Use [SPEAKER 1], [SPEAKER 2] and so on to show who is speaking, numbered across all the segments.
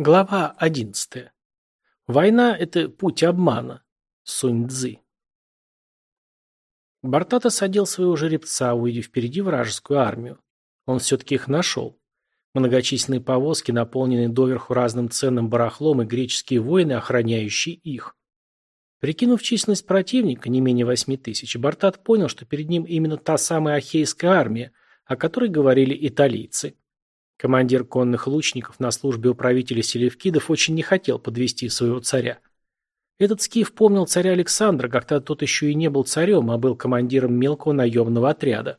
[SPEAKER 1] Глава 11. Война – это путь обмана. Сунь Цзы. Бартата садил своего жеребца, увидев впереди вражескую армию. Он все-таки их нашел. Многочисленные повозки, наполненные доверху разным ценным барахлом и греческие воины, охраняющие их. Прикинув численность противника, не менее восьми тысяч, Бартат понял, что перед ним именно та самая Ахейская армия, о которой говорили италийцы. Командир конных лучников на службе у правителя Селевкидов очень не хотел подвести своего царя. Этот скиф помнил царя Александра, когда тот еще и не был царем, а был командиром мелкого наемного отряда.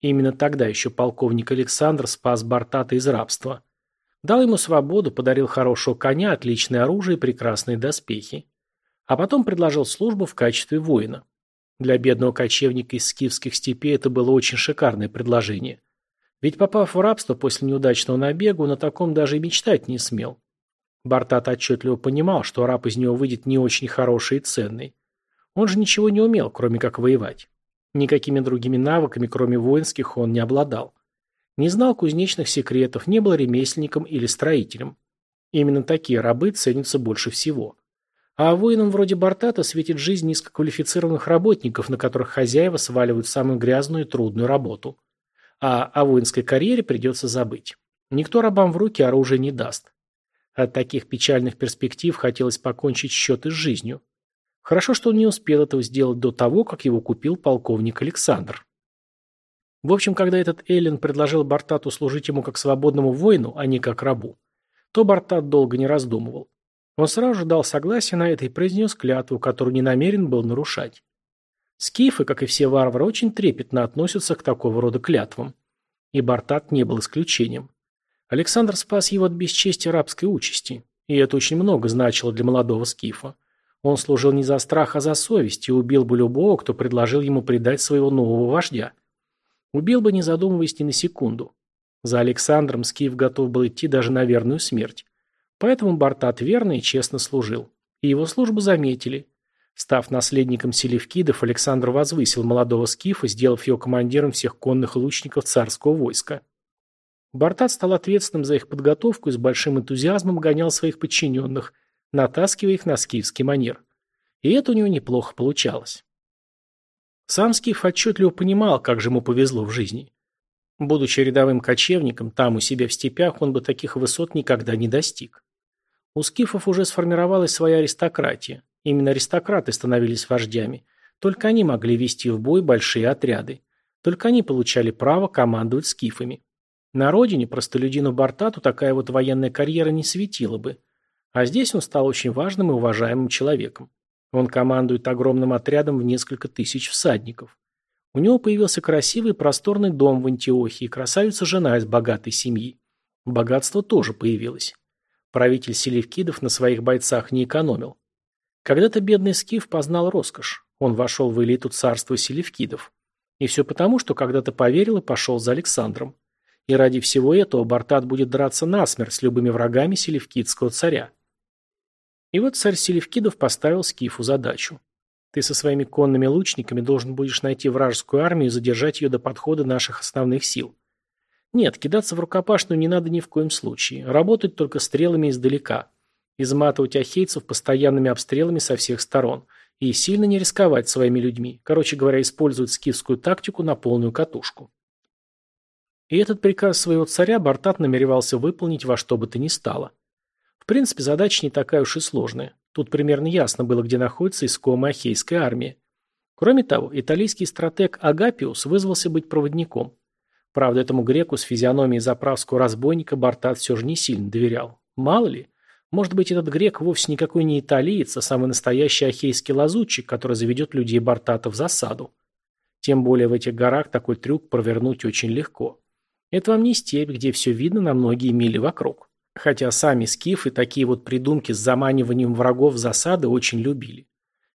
[SPEAKER 1] Именно тогда еще полковник Александр спас Бартата из рабства. Дал ему свободу, подарил хорошего коня, отличное оружие и прекрасные доспехи. А потом предложил службу в качестве воина. Для бедного кочевника из скифских степей это было очень шикарное предложение – ведь попав в рабство после неудачного набега, он о таком даже и мечтать не смел. Бартат отчетливо понимал, что раб из него выйдет не очень хороший и ценный. Он же ничего не умел, кроме как воевать. Никакими другими навыками, кроме воинских, он не обладал. Не знал кузнечных секретов, не был ремесленником или строителем. Именно такие рабы ценятся больше всего. А воинам вроде Бартата светит жизнь низкоквалифицированных работников, на которых хозяева сваливают самую грязную и трудную работу – а о воинской карьере придется забыть. Никто рабам в руки оружие не даст. От таких печальных перспектив хотелось покончить счеты с жизнью. Хорошо, что он не успел этого сделать до того, как его купил полковник Александр. В общем, когда этот Эллен предложил Бартату служить ему как свободному воину, а не как рабу, то Бартат долго не раздумывал. Он сразу же дал согласие на это и произнес клятву, которую не намерен был нарушать. Скифы, как и все варвары, очень трепетно относятся к такого рода клятвам. И Бартат не был исключением. Александр спас его от бесчестия рабской участи, и это очень много значило для молодого скифа. Он служил не за страх, а за совесть, и убил бы любого, кто предложил ему предать своего нового вождя. Убил бы, не задумываясь ни на секунду. За Александром Скиф готов был идти даже на верную смерть. Поэтому Бартат верно и честно служил. И его службу заметили, Став наследником Селевкидов, Александр возвысил молодого скифа, сделав его командиром всех конных лучников царского войска. Бартат стал ответственным за их подготовку и с большим энтузиазмом гонял своих подчиненных, натаскивая их на скифский манер. И это у него неплохо получалось. Сам скиф отчетливо понимал, как же ему повезло в жизни. Будучи рядовым кочевником, там у себя в степях он бы таких высот никогда не достиг. У скифов уже сформировалась своя аристократия. Именно аристократы становились вождями. Только они могли вести в бой большие отряды. Только они получали право командовать скифами. На родине простолюдину Бартату такая вот военная карьера не светила бы. А здесь он стал очень важным и уважаемым человеком. Он командует огромным отрядом в несколько тысяч всадников. У него появился красивый просторный дом в Антиохии, красавица-жена из богатой семьи. Богатство тоже появилось. Правитель Селевкидов на своих бойцах не экономил. Когда-то бедный Скиф познал роскошь. Он вошел в элиту царства селевкидов. И все потому, что когда-то поверил и пошел за Александром. И ради всего этого Бартат будет драться насмерть с любыми врагами селевкидского царя. И вот царь Селевкидов поставил Скифу задачу. Ты со своими конными лучниками должен будешь найти вражескую армию и задержать ее до подхода наших основных сил. Нет, кидаться в рукопашную не надо ни в коем случае. Работать только стрелами издалека изматывать ахейцев постоянными обстрелами со всех сторон и сильно не рисковать своими людьми, короче говоря, использовать скифскую тактику на полную катушку. И этот приказ своего царя Бартат намеревался выполнить во что бы то ни стало. В принципе, задача не такая уж и сложная. Тут примерно ясно было, где находится искомая ахейская армия. Кроме того, итальянский стратег Агапиус вызвался быть проводником. Правда, этому греку с физиономией заправского разбойника Бартат все же не сильно доверял. Мало ли, может быть, этот грек вовсе никакой не италиец, а самый настоящий ахейский лазутчик, который заведет людей Бартата в засаду. Тем более в этих горах такой трюк провернуть очень легко. Это вам не степь, где все видно на многие мили вокруг. Хотя сами скифы такие вот придумки с заманиванием врагов в засады очень любили.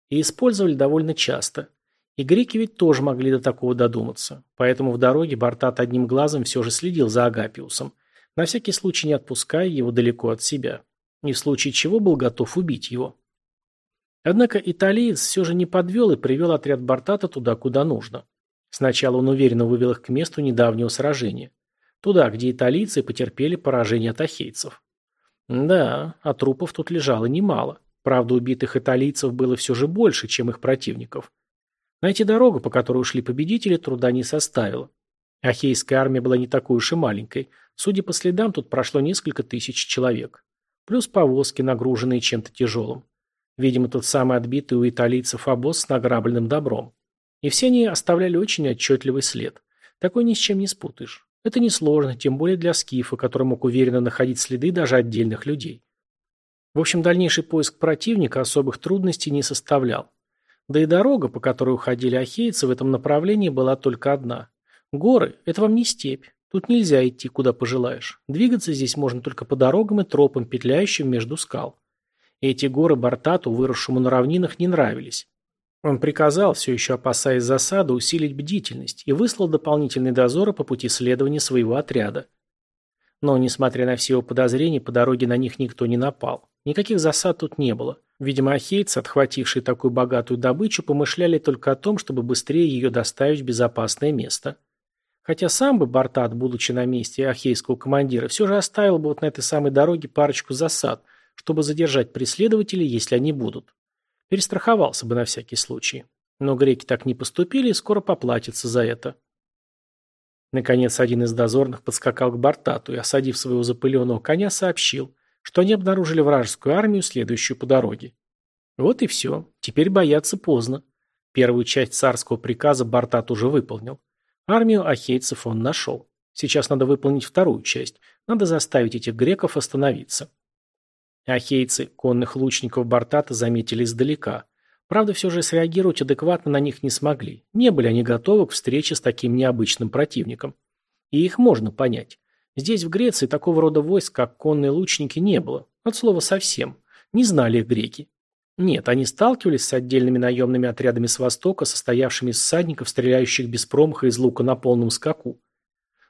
[SPEAKER 1] И использовали довольно часто. И греки ведь тоже могли до такого додуматься. Поэтому в дороге Бартат одним глазом все же следил за Агапиусом, на всякий случай не отпуская его далеко от себя и в случае чего был готов убить его. Однако италиец все же не подвел и привел отряд Бартата туда, куда нужно. Сначала он уверенно вывел их к месту недавнего сражения. Туда, где италийцы потерпели поражение от ахейцев. Да, а трупов тут лежало немало. Правда, убитых италийцев было все же больше, чем их противников. Найти дорогу, по которой ушли победители, труда не составило. Ахейская армия была не такой уж и маленькой. Судя по следам, тут прошло несколько тысяч человек. Плюс повозки, нагруженные чем-то тяжелым. Видимо, тот самый отбитый у италийцев обоз с награбленным добром. И все они оставляли очень отчетливый след. Такой ни с чем не спутаешь. Это несложно, тем более для скифа, который мог уверенно находить следы даже отдельных людей. В общем, дальнейший поиск противника особых трудностей не составлял. Да и дорога, по которой уходили ахейцы, в этом направлении была только одна. Горы – это вам не степь. Тут нельзя идти, куда пожелаешь. Двигаться здесь можно только по дорогам и тропам, петляющим между скал. Эти горы Бартату, выросшему на равнинах, не нравились. Он приказал, все еще опасаясь засады, усилить бдительность и выслал дополнительные дозоры по пути следования своего отряда. Но, несмотря на все его подозрения, по дороге на них никто не напал. Никаких засад тут не было. Видимо, ахейцы, отхватившие такую богатую добычу, помышляли только о том, чтобы быстрее ее доставить в безопасное место. Хотя сам бы Бартат, будучи на месте ахейского командира, все же оставил бы вот на этой самой дороге парочку засад, чтобы задержать преследователей, если они будут. Перестраховался бы на всякий случай. Но греки так не поступили и скоро поплатятся за это. Наконец, один из дозорных подскакал к Бартату и, осадив своего запыленного коня, сообщил, что они обнаружили вражескую армию, следующую по дороге. Вот и все. Теперь бояться поздно. Первую часть царского приказа Бартат уже выполнил. Армию ахейцев он нашел. Сейчас надо выполнить вторую часть. Надо заставить этих греков остановиться. Ахейцы конных лучников Бартата заметили издалека. Правда, все же среагировать адекватно на них не смогли. Не были они готовы к встрече с таким необычным противником. И их можно понять. Здесь, в Греции, такого рода войск, как конные лучники, не было. От слова совсем. Не знали их греки. Нет, они сталкивались с отдельными наемными отрядами с востока, состоявшими из всадников, стреляющих без промаха из лука на полном скаку.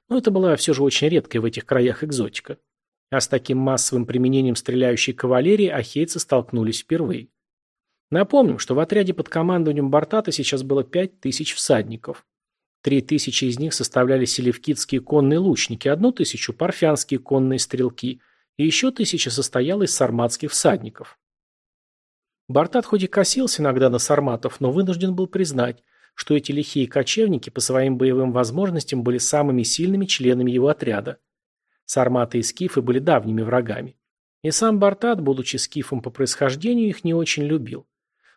[SPEAKER 1] Но это была все же очень редкая в этих краях экзотика. А с таким массовым применением стреляющей кавалерии ахейцы столкнулись впервые. Напомним, что в отряде под командованием Бартата сейчас было 5000 всадников. Три тысячи из них составляли селевкидские конные лучники, одну тысячу – парфянские конные стрелки, и еще тысяча состояла из сарматских всадников. Бартат хоть и косился иногда на сарматов, но вынужден был признать, что эти лихие кочевники по своим боевым возможностям были самыми сильными членами его отряда. Сарматы и скифы были давними врагами. И сам Бартат, будучи скифом по происхождению, их не очень любил.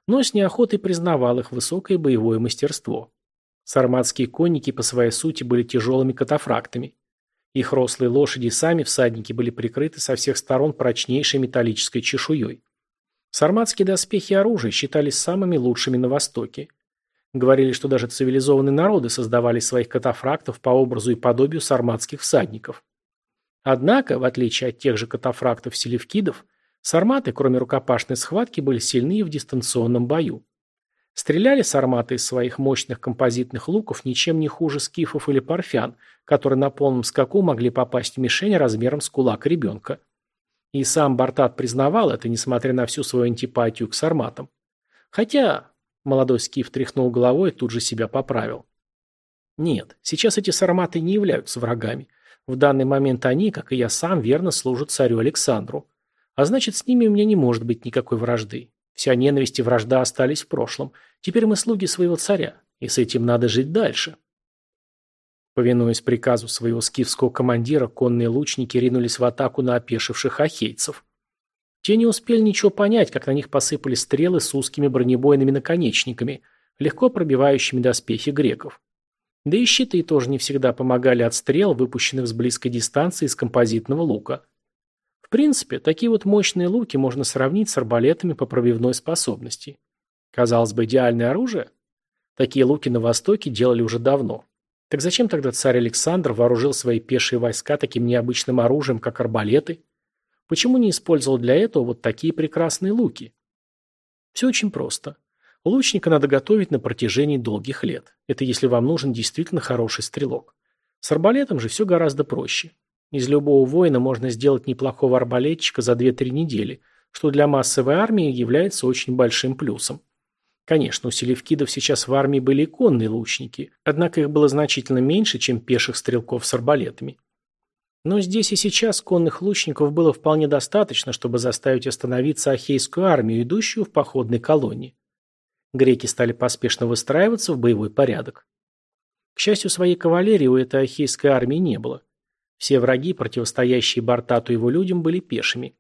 [SPEAKER 1] Но с неохотой признавал их высокое боевое мастерство. Сарматские конники по своей сути были тяжелыми катафрактами. Их рослые лошади сами всадники были прикрыты со всех сторон прочнейшей металлической чешуей. Сарматские доспехи и оружие считались самыми лучшими на Востоке. Говорили, что даже цивилизованные народы создавали своих катафрактов по образу и подобию сарматских всадников. Однако, в отличие от тех же катафрактов-селевкидов, сарматы, кроме рукопашной схватки, были сильны в дистанционном бою. Стреляли сарматы из своих мощных композитных луков ничем не хуже скифов или парфян, которые на полном скаку могли попасть в мишень размером с кулак ребенка. И сам Бартат признавал это, несмотря на всю свою антипатию к сарматам. Хотя молодой скиф тряхнул головой и тут же себя поправил. Нет, сейчас эти сарматы не являются врагами. В данный момент они, как и я сам, верно служат царю Александру. А значит, с ними у меня не может быть никакой вражды. Вся ненависть и вражда остались в прошлом. Теперь мы слуги своего царя, и с этим надо жить дальше. Повинуясь приказу своего скифского командира, конные лучники ринулись в атаку на опешивших ахейцев. Те не успели ничего понять, как на них посыпали стрелы с узкими бронебойными наконечниками, легко пробивающими доспехи греков. Да и щиты тоже не всегда помогали от стрел, выпущенных с близкой дистанции из композитного лука. В принципе, такие вот мощные луки можно сравнить с арбалетами по пробивной способности. Казалось бы, идеальное оружие? Такие луки на Востоке делали уже давно. Так зачем тогда царь Александр вооружил свои пешие войска таким необычным оружием, как арбалеты? Почему не использовал для этого вот такие прекрасные луки? Все очень просто. Лучника надо готовить на протяжении долгих лет. Это если вам нужен действительно хороший стрелок. С арбалетом же все гораздо проще. Из любого воина можно сделать неплохого арбалетчика за 2-3 недели, что для массовой армии является очень большим плюсом. Конечно, у селевкидов сейчас в армии были иконные лучники, однако их было значительно меньше, чем пеших стрелков с арбалетами. Но здесь и сейчас конных лучников было вполне достаточно, чтобы заставить остановиться Ахейскую армию, идущую в походной колонне. Греки стали поспешно выстраиваться в боевой порядок. К счастью, своей кавалерии у этой Ахейской армии не было. Все враги, противостоящие Бартату и его людям, были пешими.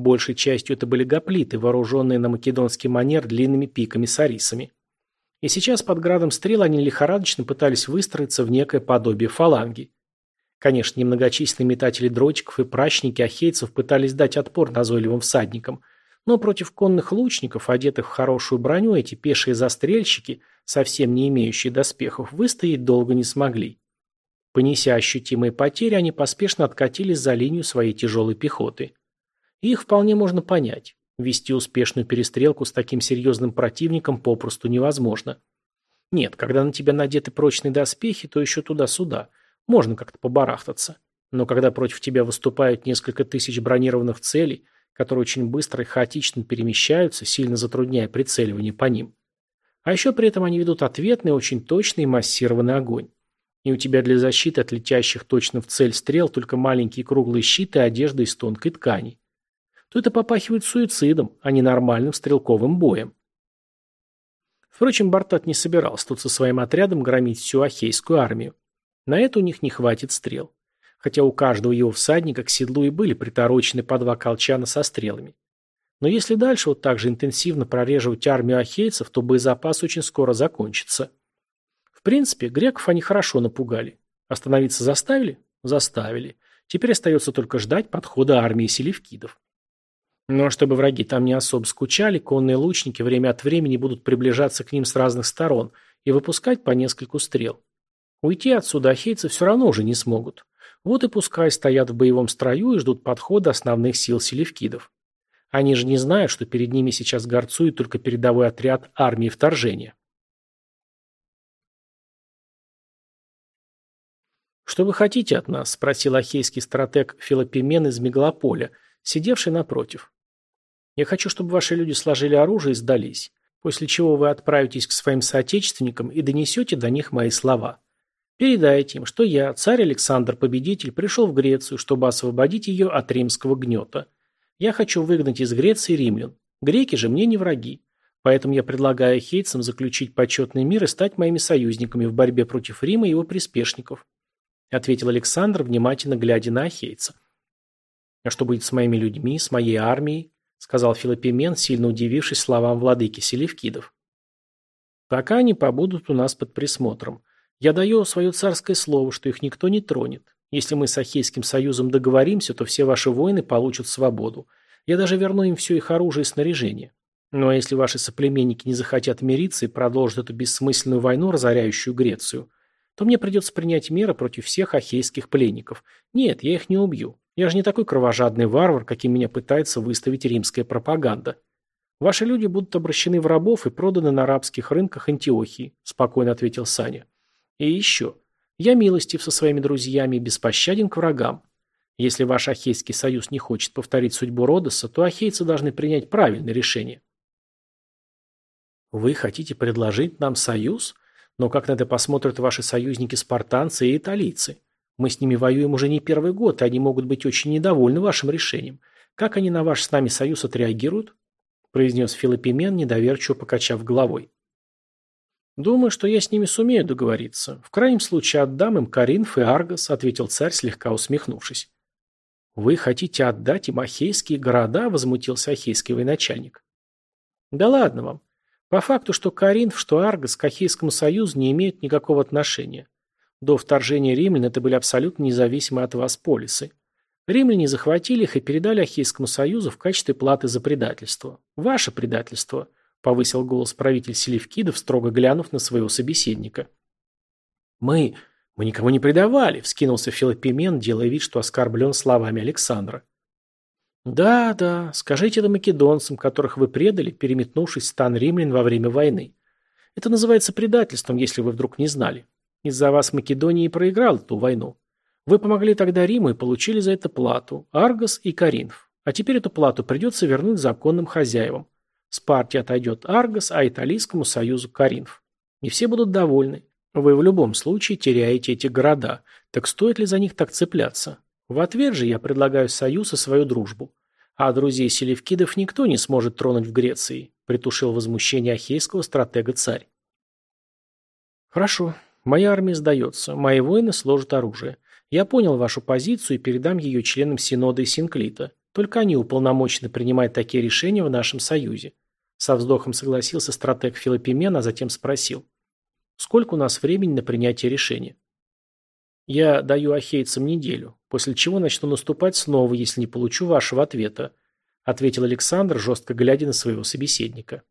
[SPEAKER 1] Большей частью это были гоплиты, вооруженные на македонский манер длинными пиками с арисами. И сейчас под градом стрел они лихорадочно пытались выстроиться в некое подобие фаланги. Конечно, немногочисленные метатели дротиков и прачники ахейцев пытались дать отпор назойливым всадникам, но против конных лучников, одетых в хорошую броню, эти пешие застрельщики, совсем не имеющие доспехов, выстоять долго не смогли. Понеся ощутимые потери, они поспешно откатились за линию своей тяжелой пехоты. Их вполне можно понять. Вести успешную перестрелку с таким серьезным противником попросту невозможно. Нет, когда на тебя надеты прочные доспехи, то еще туда-сюда. Можно как-то побарахтаться. Но когда против тебя выступают несколько тысяч бронированных целей, которые очень быстро и хаотично перемещаются, сильно затрудняя прицеливание по ним. А еще при этом они ведут ответный, очень точный и массированный огонь. И у тебя для защиты от летящих точно в цель стрел только маленькие круглые щиты одежда из тонкой ткани то это попахивает суицидом, а не нормальным стрелковым боем. Впрочем, Бартат не собирался тут со своим отрядом громить всю Ахейскую армию. На это у них не хватит стрел. Хотя у каждого его всадника к седлу и были приторочены по два колчана со стрелами. Но если дальше вот так же интенсивно прореживать армию ахейцев, то боезапас очень скоро закончится. В принципе, греков они хорошо напугали. Остановиться заставили? Заставили. Теперь остается только ждать подхода армии селевкидов. Но чтобы враги там не особо скучали, конные лучники время от времени будут приближаться к ним с разных сторон и выпускать по нескольку стрел. Уйти отсюда ахейцы все равно уже не смогут. Вот и пускай стоят в боевом строю и ждут подхода основных сил селевкидов. Они же не знают, что перед ними сейчас горцует только передовой отряд армии вторжения. «Что вы хотите от нас?» – спросил ахейский стратег Филопимен из Мегалополя, сидевший напротив. Я хочу, чтобы ваши люди сложили оружие и сдались, после чего вы отправитесь к своим соотечественникам и донесете до них мои слова. Передайте им, что я, царь Александр Победитель, пришел в Грецию, чтобы освободить ее от римского гнета. Я хочу выгнать из Греции римлян. Греки же мне не враги. Поэтому я предлагаю хейцам заключить почетный мир и стать моими союзниками в борьбе против Рима и его приспешников», ответил Александр, внимательно глядя на ахейца. «А что будет с моими людьми, с моей армией?» Сказал Филопимен, сильно удивившись словам владыки Селевкидов. Пока они побудут у нас под присмотром. Я даю свое царское слово, что их никто не тронет. Если мы с Ахейским союзом договоримся, то все ваши воины получат свободу. Я даже верну им все их оружие и снаряжение. Ну а если ваши соплеменники не захотят мириться и продолжат эту бессмысленную войну, разоряющую Грецию, то мне придется принять меры против всех ахейских пленников. Нет, я их не убью. Я же не такой кровожадный варвар, каким меня пытается выставить римская пропаганда. Ваши люди будут обращены в рабов и проданы на арабских рынках Антиохии, спокойно ответил Саня. И еще. Я милостив со своими друзьями и беспощаден к врагам. Если ваш Ахейский союз не хочет повторить судьбу Родоса, то ахейцы должны принять правильное решение. Вы хотите предложить нам союз? Но как на это посмотрят ваши союзники-спартанцы и италийцы? Мы с ними воюем уже не первый год, и они могут быть очень недовольны вашим решением. Как они на ваш с нами союз отреагируют?» произнес Филиппимен, недоверчиво покачав головой. «Думаю, что я с ними сумею договориться. В крайнем случае отдам им Каринф и Аргос», ответил царь, слегка усмехнувшись. «Вы хотите отдать им Ахейские города?» возмутился Ахейский военачальник. «Да ладно вам. По факту, что Каринф, что Аргос к Ахейскому союзу не имеют никакого отношения. До вторжения римлян это были абсолютно независимые от вас полисы. Римляне захватили их и передали Ахейскому союзу в качестве платы за предательство. Ваше предательство, повысил голос правитель Селевкидов, строго глянув на своего собеседника. Мы... мы никого не предавали, вскинулся Филопимен, делая вид, что оскорблен словами Александра. «Да, да, скажите это македонцам, которых вы предали, переметнувшись в стан римлян во время войны. Это называется предательством, если вы вдруг не знали. Из-за вас Македония и проиграл эту войну. Вы помогли тогда Риму и получили за это плату, Аргос и Каринф. А теперь эту плату придется вернуть законным хозяевам. Спарте отойдет Аргос, а Италийскому союзу Каринф. И все будут довольны. Вы в любом случае теряете эти города. Так стоит ли за них так цепляться? В ответ же я предлагаю союз и свою дружбу. А друзей селевкидов никто не сможет тронуть в Греции, притушил возмущение ахейского стратега царь. Хорошо, моя армия сдается, мои воины сложат оружие. Я понял вашу позицию и передам ее членам Синода и Синклита. Только они уполномочены принимать такие решения в нашем союзе. Со вздохом согласился стратег Филиппимен, а затем спросил. Сколько у нас времени на принятие решения? Я даю ахейцам неделю, после чего начну наступать снова, если не получу вашего ответа, ответил Александр, жестко глядя на своего собеседника.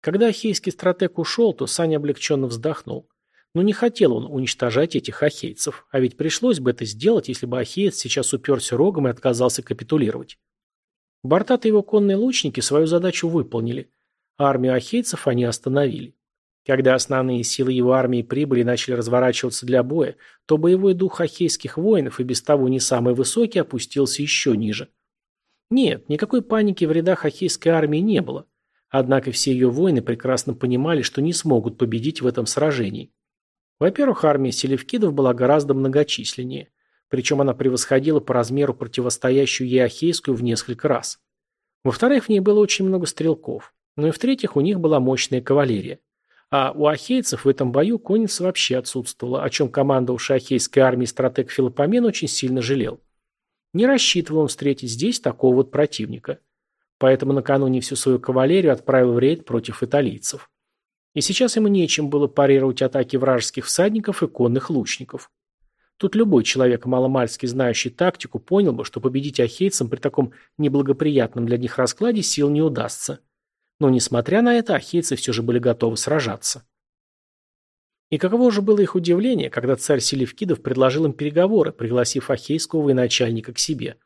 [SPEAKER 1] Когда ахейский стратег ушел, то Саня облегченно вздохнул. Но не хотел он уничтожать этих ахейцев, а ведь пришлось бы это сделать, если бы ахеец сейчас уперся рогом и отказался капитулировать. Бортаты его конные лучники свою задачу выполнили. Армию ахейцев они остановили. Когда основные силы его армии прибыли и начали разворачиваться для боя, то боевой дух ахейских воинов и без того не самый высокий опустился еще ниже. Нет, никакой паники в рядах ахейской армии не было. Однако все ее воины прекрасно понимали, что не смогут победить в этом сражении. Во-первых, армия селевкидов была гораздо многочисленнее. Причем она превосходила по размеру противостоящую ей Ахейскую в несколько раз. Во-вторых, в ней было очень много стрелков. Ну и в-третьих, у них была мощная кавалерия. А у ахейцев в этом бою конница вообще отсутствовала, о чем командовавший ахейской армией стратег Филопомен очень сильно жалел. Не рассчитывал он встретить здесь такого вот противника. Поэтому накануне всю свою кавалерию отправил в рейд против италийцев. И сейчас ему нечем было парировать атаки вражеских всадников и конных лучников. Тут любой человек, маломальски знающий тактику, понял бы, что победить ахейцам при таком неблагоприятном для них раскладе сил не удастся. Но, несмотря на это, ахейцы все же были готовы сражаться. И каково же было их удивление, когда царь Селевкидов предложил им переговоры, пригласив ахейского военачальника к себе.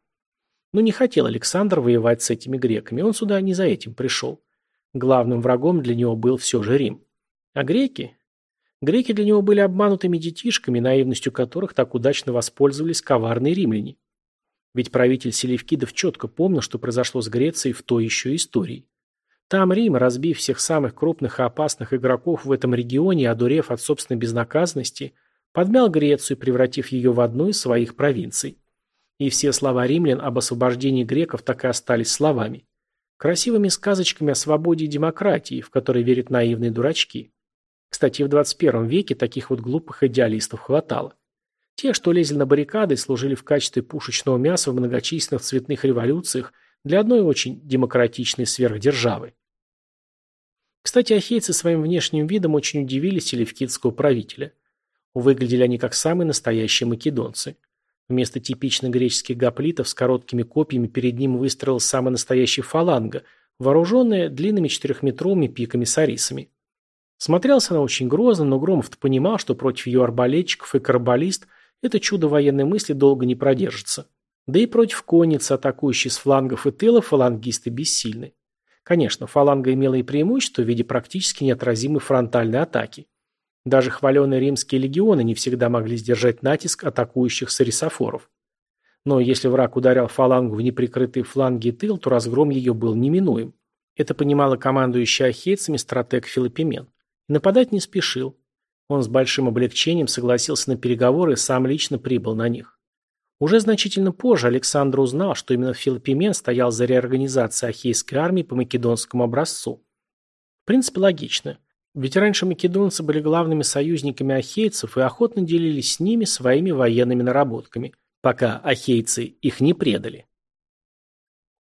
[SPEAKER 1] Но не хотел Александр воевать с этими греками, он сюда не за этим пришел. Главным врагом для него был все же Рим. А греки? Греки для него были обманутыми детишками, наивностью которых так удачно воспользовались коварные римляне. Ведь правитель Селевкидов четко помнил, что произошло с Грецией в той еще истории. Там Рим, разбив всех самых крупных и опасных игроков в этом регионе, одурев от собственной безнаказанности, подмял Грецию, превратив ее в одну из своих провинций. И все слова римлян об освобождении греков так и остались словами. Красивыми сказочками о свободе и демократии, в которые верят наивные дурачки. Кстати, в 21 веке таких вот глупых идеалистов хватало. Те, что лезли на баррикады, служили в качестве пушечного мяса в многочисленных цветных революциях для одной очень демократичной сверхдержавы. Кстати, ахейцы своим внешним видом очень удивили селевкидского правителя. Выглядели они как самые настоящие македонцы. Вместо типичных греческих гоплитов с короткими копьями перед ним выстроилась самая настоящая фаланга, вооруженная длинными четырехметровыми пиками с арисами. Смотрелся она очень грозно, но Громов-то понимал, что против ее арбалетчиков и карбалист это чудо военной мысли долго не продержится. Да и против конницы, атакующей с флангов и тыла, фалангисты бессильны. Конечно, фаланга имела и преимущество в виде практически неотразимой фронтальной атаки. Даже хваленые римские легионы не всегда могли сдержать натиск атакующих сарисофоров. Но если враг ударял фалангу в неприкрытые фланги и тыл, то разгром ее был неминуем. Это понимала командующий ахейцами стратег Филиппимен. Нападать не спешил. Он с большим облегчением согласился на переговоры и сам лично прибыл на них. Уже значительно позже Александр узнал, что именно Филиппимен стоял за реорганизацией Ахейской армии по македонскому образцу. В принципе, логично. Ведь раньше македонцы были главными союзниками ахейцев и охотно делились с ними своими военными наработками, пока ахейцы их не предали.